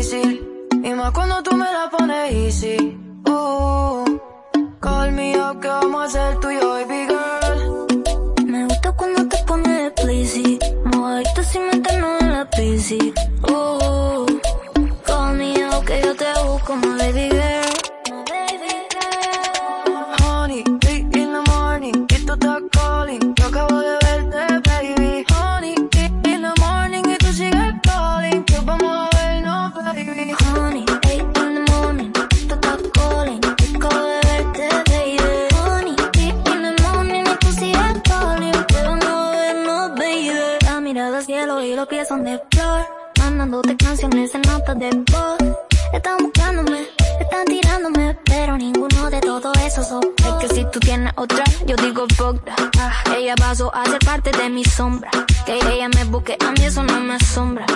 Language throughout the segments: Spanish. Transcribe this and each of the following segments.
difícil. Y más cuando tú me la pones easy. Oh, call me up que vamos a ser tú y yo, baby girl. Me gusta cuando te pones de pleasy. Moverte sin meternos en la piscina. Oh, call me up que yo te busco, my baby girl. Mirada al cielo y los pies son de flor, mandándote canciones en notas de voz. Están buscándome, están tirándome, pero ninguno de todo eso son. Es que si tú tienes otra, yo digo that. Ah, ella pasó a ser parte de mi sombra. Que ella me busque, a mí eso no me asombra.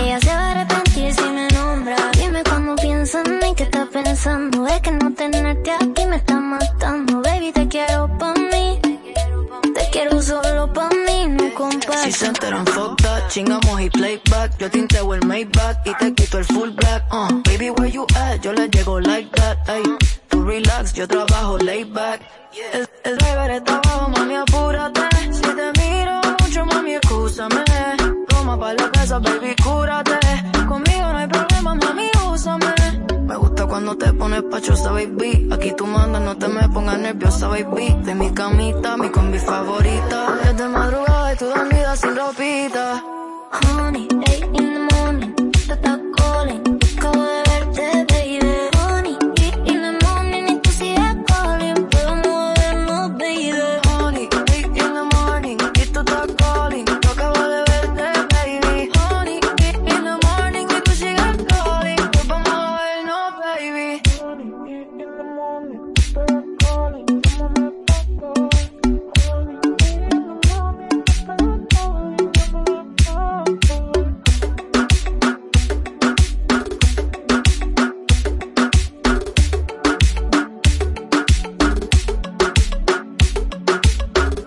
Ella se va a arrepentir si me nombra. Dime cuando piensas en mí, ¿qué estás pensando? Es que no Si se enteran, fuck that, chingamos y playback. Yo tinteo el Maybach y te quito el full black. Uh, baby, where you at? Yo le llego like that. Ay, tú relax, yo trabajo laid back. El, el driver está abajo, mami, apúrate. Si te miro mucho, mami, excúsame. Toma pa' la casa, baby, cúrate. Conmigo no hay problema, mami, úsame. Me gusta cuando te pones pachosa, baby. Aquí tú mandas, no te me pongas nerviosa, baby. De mi camita, mi combi favorita. Es de madrugada sin ropita. Honey, in